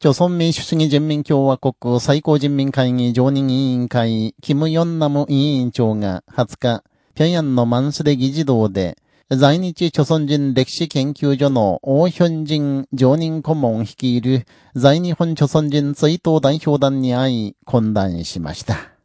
朝鮮民主主義人民共和国最高人民会議常任委員会、キム・ヨンナム委員長が20日、平壌のマンスレ議事堂で、在日朝鮮人歴史研究所の王ヒョン人常任顧問率いる在日本朝鮮人追悼代表団に会い、懇談しました。